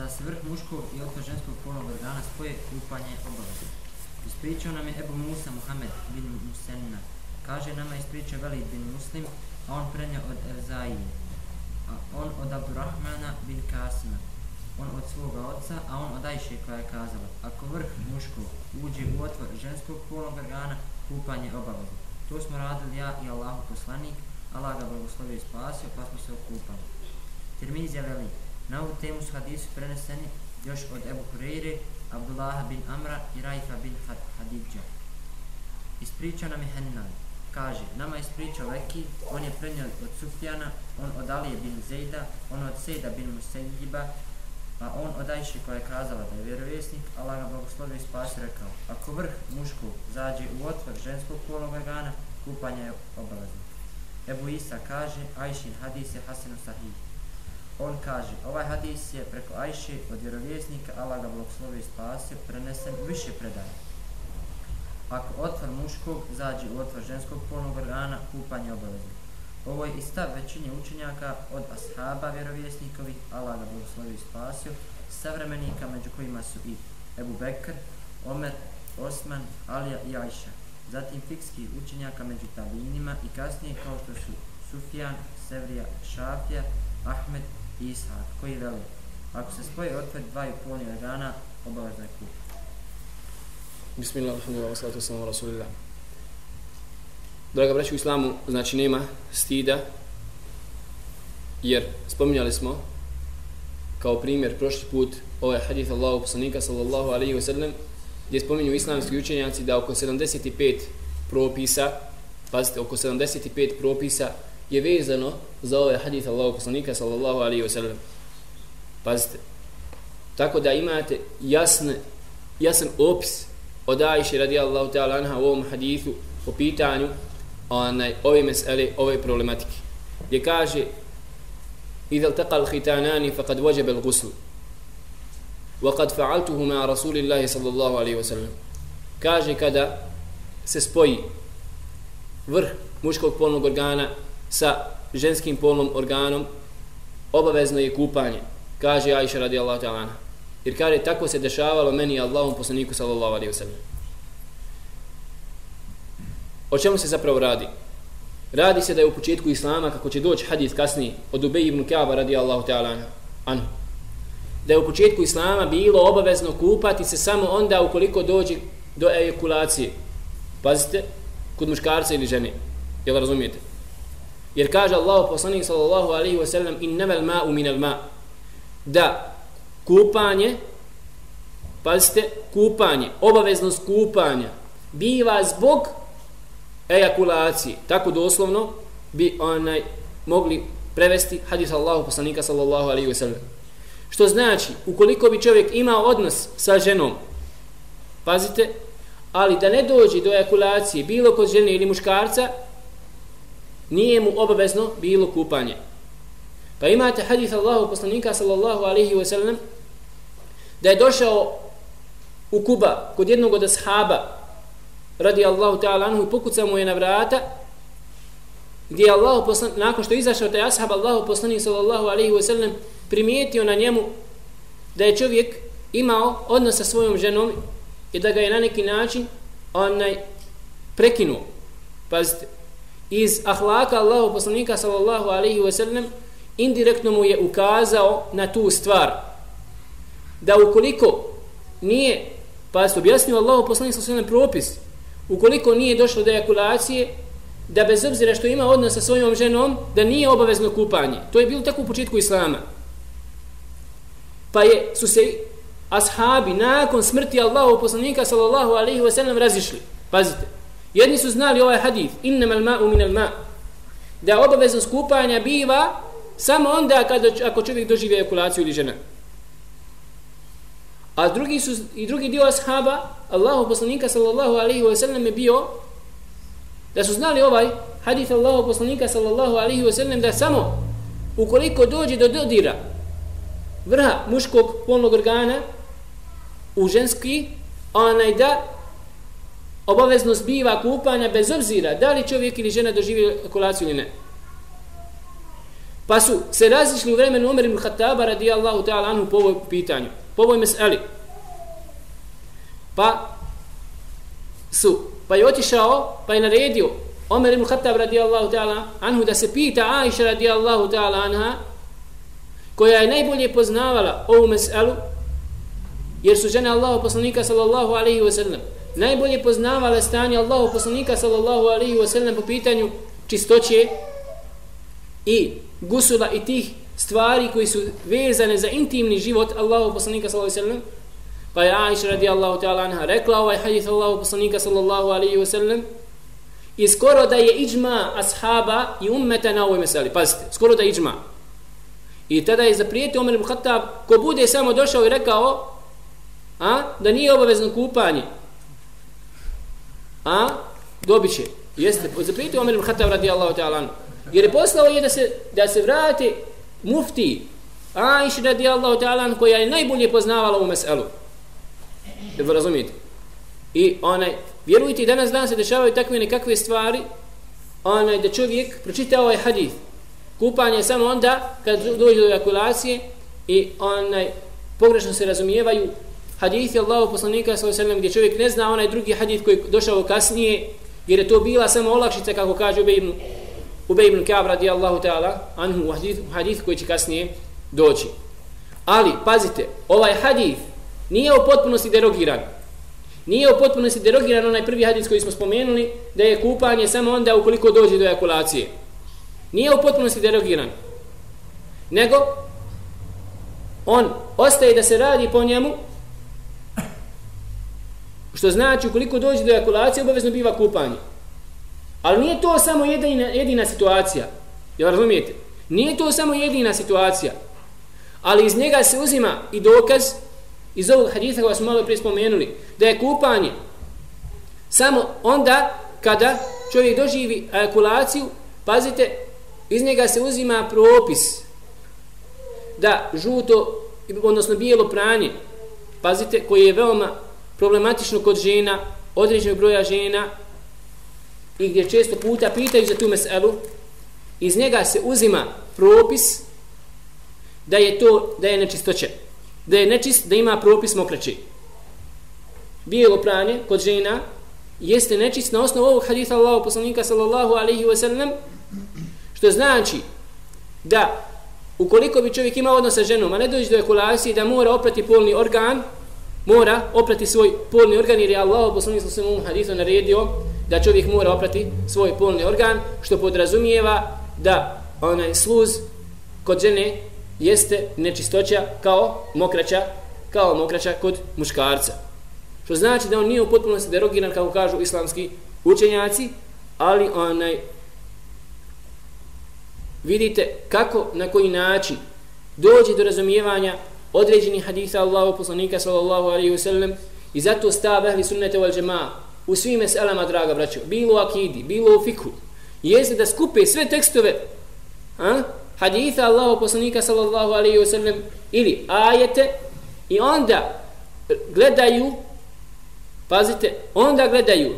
kada se vrh muškog i oka ženskog polnog organa spoje, kupanje je obavezno. Ispričao nam je Ebu Musa Muhammed bin Musenina. Kaže nama ispričao Velid bin Muslim, a on prenio od Evzaije. A on od Abdurrahmana bin Kasima. On od svoga oca, a on od Ajše koja je kazala. Ako vrh muškog uđe u otvor ženskog polnog organa, kupanje je obavezno. To smo radili ja i Allahu poslanik, Allah ga blagoslovio i spasio, pa smo se okupali. Tirmizija veli, na ovu temu su hadisi preneseni još od Ebu Hureyre, Abdullaha bin Amra i Raifa bin Hadidja. Ispričao nam je Hennan. Kaže, nama je ispričao Veki, on je prenio od Sufjana, on od Alije bin Zejda, on od Sejda bin Musejiba, pa on od Ajše koja je kazala da je vjerovjesnik, Allah ga blagoslovio i spasi rekao, ako vrh muškog zađe u otvor ženskog polnog organa, kupanje je obavezno. Ebu Isa kaže, Ajšin hadis je Hasenu Sahih. On kaže, ovaj hadis je preko Ajše od vjerovjesnika, Allah ga blagoslovi i spasio, prenesen više predaje. Ako otvor muškog zađe u otvor ženskog polnog organa, kupanje je obavezno. Ovo je i stav većine učenjaka od ashaba vjerovjesnikovi, Allah ga blagoslovi i spasio, savremenika među kojima su i Ebu Bekr, Omer, Osman, Alija i Ajša. Zatim fikski učenjaka među tabinima i kasnije kao što su Sufjan, Sevrija, Šafija, Ahmed i Ishak, koji veli. Ako se spoje otvori i polni organa, obavezno je kup. Bismillah, alhamdulillah, salatu sallamu, rasulillah. Draga braći u islamu, znači nema stida, jer spominjali smo kao primjer prošli put ovaj hadith Allahu poslanika sallallahu alaihi wa sallam gdje spominju islamski učenjaci da oko 75 propisa pazite, oko 75 propisa je vezano za ovaj hadith Allahu poslanika sallallahu alaihi wa sallam pazite tako da imate jasne, jasan opis od Aisha radijallahu ta'ala anha u ovom hadithu po pitanju onaj, ove mesele, ove problematike. Gdje kaže إذا التقى الختانان فقد وجب الغسل وقد فعلته مع رسول الله صلى الله عليه وسلم kaže kada se spoji vrh muškog polnog organa sa ženskim polnom organom obavezno je kupanje kaže Aisha radijallahu ta'ala jer kaže tako se dešavalo meni Allahom poslaniku sallallahu alaihi wasallam O čemu se zapravo radi? Radi se da je u početku Islama, kako će doći hadith kasni od Ubej ibn Kaaba radijallahu ta'ala anhu, da je u početku Islama bilo obavezno kupati se samo onda ukoliko dođe do ejakulacije. Pazite, kod muškarca ili žene. Jel razumijete? Jer kaže Allah poslanik sallallahu alaihi wa sallam innamal ma'u minal ma' da kupanje pazite, kupanje, obaveznost kupanja biva zbog ejakulacije. Tako doslovno bi onaj mogli prevesti hadis Allahu poslanika sallallahu alaihi wa sallam. Što znači, ukoliko bi čovjek imao odnos sa ženom, pazite, ali da ne dođe do ejakulacije bilo kod žene ili muškarca, nije mu obavezno bilo kupanje. Pa imate hadis Allahu poslanika sallallahu alaihi wa sallam da je došao u Kuba kod jednog od ashaba radi Allahu ta'ala anhu i pokuca mu je na vrata gdje je Allah poslan, nakon što je izašao taj ashab Allahu poslanik sallallahu alaihi wa sallam primijetio na njemu da je čovjek imao odnos sa svojom ženom i da ga je na neki način onaj prekinuo pazite iz ahlaka Allahu poslanika sallallahu alaihi ve sellem indirektno mu je ukazao na tu stvar da ukoliko nije pa se objasnio Allahu poslanik sallallahu alaihi propis ukoliko nije došlo do ejakulacije, da bez obzira što ima odnos sa svojom ženom, da nije obavezno kupanje. To je bilo tako u početku Islama. Pa je, su se ashabi nakon smrti Allahu poslanika sallallahu alaihi ve sellem razišli. Pazite. Jedni su znali ovaj hadith, innama al-ma'u min al-ma' da obavezno skupanja biva samo onda kada, ako čovjek dožive ejakulaciju ili žena. A drugi su i drugi dio ashaba, Allahu poslanika sallallahu alaihi ve sellem je bio da su znali ovaj hadis Allahu poslanika sallallahu alaihi ve sellem da samo ukoliko dođe do dodira vrha muškog polnog organa u ženski, onaj da obaveznost biva kupanja bez obzira da li čovjek ili žena doživi kolaciju ili ne. Pa su se razišli u vremenu Omer ibn Khattaba radijallahu ta'ala anhu po ovoj pitanju, po ovoj meseli. Pa su, pa je otišao, pa je naredio Omer ibn Khattab radijallahu ta'ala anhu da se pita Aisha radijallahu ta'ala anha koja je najbolje poznavala ovu meselu jer su žene Allahu poslanika sallallahu alaihi wa sallam najbolje poznavale stanje Allahu poslanika sallallahu alaihi wa sallam po pitanju čistoće i gusula i tih stvari koji su vezane za intimni život Allahu poslanika sallallahu alaihi wa sallam pa je Aisha radijallahu ta'ala anha rekla ovaj hadith Allahu poslanika sallallahu alaihi wa sallam i skoro da je iđma ashaba i ummeta na ovoj meseli. Pazite, skoro da je iđma. I tada je zaprijetio Omer ibn Khattab, ko bude samo došao i rekao a, da nije obavezno kupanje, a, dobit će. Jeste, zaprijetio Omer ibn Khattab radijallahu ta'ala Jer je poslao je da se, da se vrati mufti Aish radijallahu ta'ala koja je najbolje poznavala ovu meselu. Da vi razumijete. I onaj, vjerujte, danas dan se dešavaju takve nekakve stvari, onaj, da čovjek pročita ovaj hadith. Kupanje je samo onda kad dođe do ejakulacije i onaj, pogrešno se razumijevaju hadithi Allahu poslanika sallallahu gdje čovjek ne zna onaj drugi hadith koji došao kasnije jer je to bila samo olakšica kako kaže Ubej ibn, Ubej ibn Ka'ab radijallahu ta'ala anhu hadith, hadith koji će kasnije doći. Ali, pazite, ovaj hadith nije u potpunosti derogiran. Nije u potpunosti derogiran onaj prvi hadis koji smo spomenuli, da je kupanje samo onda ukoliko dođe do ejakulacije. Nije u potpunosti derogiran. Nego, on ostaje da se radi po njemu, što znači ukoliko dođe do ejakulacije, obavezno biva kupanje. Ali nije to samo jedina, jedina situacija. Jel razumijete? Nije to samo jedina situacija. Ali iz njega se uzima i dokaz iz ovog haditha koja smo malo prije spomenuli, da je kupanje samo onda kada čovjek doživi ejakulaciju, pazite, iz njega se uzima propis da žuto, odnosno bijelo pranje, pazite, koji je veoma problematično kod žena, određenog broja žena, i gdje često puta pitaju za tu meselu, iz njega se uzima propis da je to, da je nečistoće da je nečist, da ima propis mokraće. Bijelo pranje kod žena jeste nečist na osnovu ovog haditha Allahu poslanika sallallahu alaihi wa sallam, što znači da ukoliko bi čovjek imao odnos sa ženom, a ne dođe do ekulacije, da mora oprati polni organ, mora oprati svoj polni organ, jer je Allah poslanik sa svojom hadisom naredio da čovjek mora oprati svoj polni organ, što podrazumijeva da onaj sluz kod žene jeste nečistoća kao mokraća, kao mokraća kod muškarca. Što znači da on nije u potpunosti derogiran, kako kažu islamski učenjaci, ali onaj vidite kako, na koji način dođe do razumijevanja određeni haditha Allahu poslanika sallallahu alaihi wasallam i zato stav ahli sunnete wal džema u svim meselama, draga braćo, bilo u akidi, bilo u fiku, jeste da skupe sve tekstove a, haditha Allahu poslanika sallallahu alaihi wasallam ili ajete i onda gledaju pazite, onda gledaju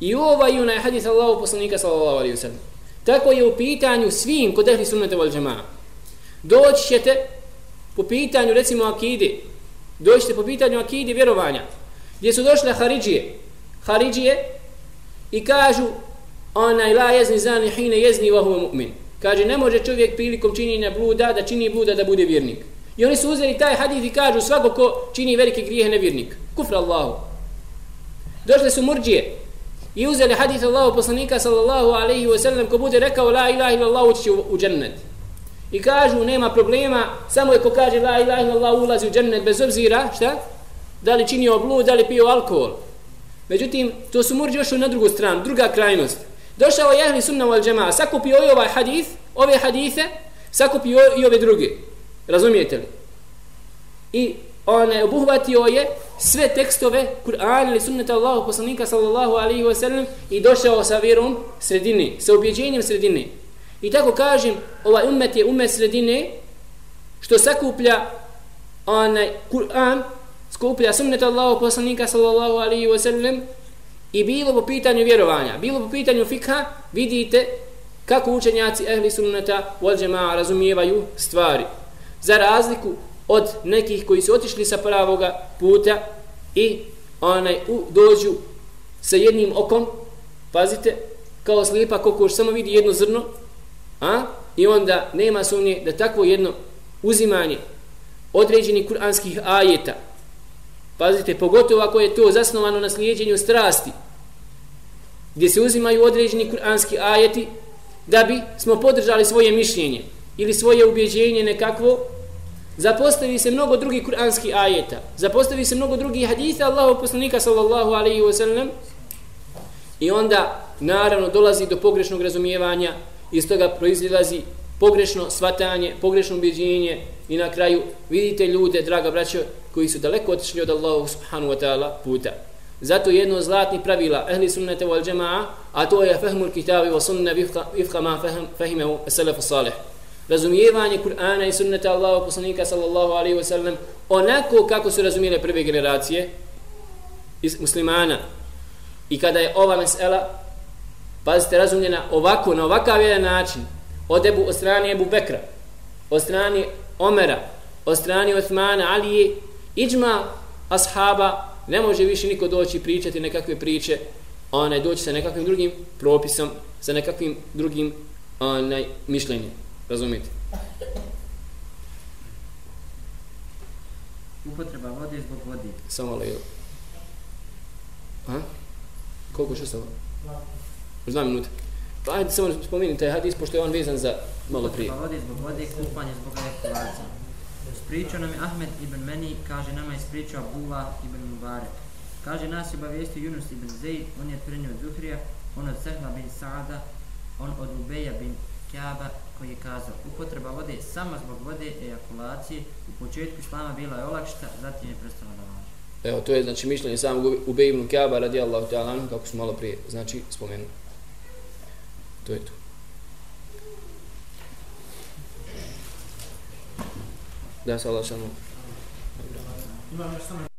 i ovaj onaj hadith Allahu poslanika sallallahu alaihi wasallam. Tako je u pitanju svim kod ehli sunnete wal jamaa. Doći ćete po pitanju recimo akide dođite po pitanju akide vjerovanja gdje su došle Haridžije Haridžije i kažu onaj la jezni zani hine jezni vahu mu'min Kaže, ne može čovjek prilikom činjenja bluda da čini bluda da bude vjernik. I oni su uzeli taj hadith i kažu svako ko čini velike grijehe nevjernik. Kufra Allahu. Došle su murđije i uzeli hadith Allahu poslanika sallallahu alaihi wa sallam ko bude rekao la ilaha illallah ući u, u džennet. I kažu nema problema, samo je ko kaže la ilaha illallah ulazi u džennet bez obzira, šta? Da li činio blud, da li pio alkohol. Međutim, to su murđi još na drugu stranu, druga krajnost. Došao je ahli sunna wal jamaa, sakupio je ovaj hadith, ove hadise, sakupio i ove druge. Razumijete li? I on je obuhvatio je sve tekstove Kur'an ili sunnata Allahu poslanika sallallahu alaihi wa sallam i došao sa vjerom sredini, sa objeđenjem sredini. I tako kažem, ovaj umet je umet sredine što sakuplja onaj Kur'an, skuplja sunnet Allahu poslanika sallallahu alaihi wa sallam I bilo po pitanju vjerovanja, bilo po pitanju fikha, vidite kako učenjaci ehli sunneta wal jamaa razumijevaju stvari. Za razliku od nekih koji su otišli sa pravoga puta i onaj u, dođu sa jednim okom, pazite, kao slijepa kokoš samo vidi jedno zrno, a? I onda nema sumnje da takvo jedno uzimanje određenih kuranskih ajeta, pazite, pogotovo ako je to zasnovano na slijedjenju strasti, gdje se uzimaju određeni kuranski ajeti, da bi smo podržali svoje mišljenje ili svoje ubjeđenje nekakvo, zapostavi se mnogo drugih kuranskih ajeta, zapostavi se mnogo drugih haditha Allahog poslanika sallallahu alaihi wa sallam i onda naravno dolazi do pogrešnog razumijevanja iz toga proizlazi pogrešno svatanje, pogrešno ubjeđenje i na kraju vidite ljude, draga braćo, koji su daleko otišli od Allahu subhanahu wa ta'ala puta. Zato jedno od zlatnih pravila ehli sunnete wal jamaa, a to je fahmul kitabi wa sunna vifka ma fahimehu salafu salih. Razumijevanje Kur'ana i sunneta Allahu poslanika sallallahu alaihi wa sallam onako kako su razumijele prve generacije iz muslimana. I kada je ova mesela, pazite, razumljena ovako, na ovakav jedan način, od, Ebu, od strane Ebu Bekra, od strane Omera, od strane Osmana, Alije, iđma ashaba, ne može više niko doći pričati nekakve priče, onaj doći sa nekakvim drugim propisom, sa nekakvim drugim onaj mišljenjem. Razumite? Upotreba vode zbog vode. Samo malo A? Koliko što stava? Dva minute. Pa ajde samo spomeni taj hadis, pošto je on vezan za malo prije. Upotreba vode zbog vode, kupanje zbog evakuacije. Spričao nam je Ahmed ibn Meni, kaže nama je spričao Abdullah ibn Mubarak. Kaže nas je obavijestio Yunus ibn Zaid, on je prenio od Zuhrija, on od Sehla bin Saada, on od Ubeja bin Kjaba, koji je kazao, upotreba vode sama zbog vode ejakulacije u početku islama bila je olakšta, zatim je prestala da važi. Evo, to je znači mišljenje samog Ubej ibn Kjaba radijallahu ta'ala, kako smo malo prije, znači, spomenuli. To je to. Da, se Allah šalmo. Imam još samo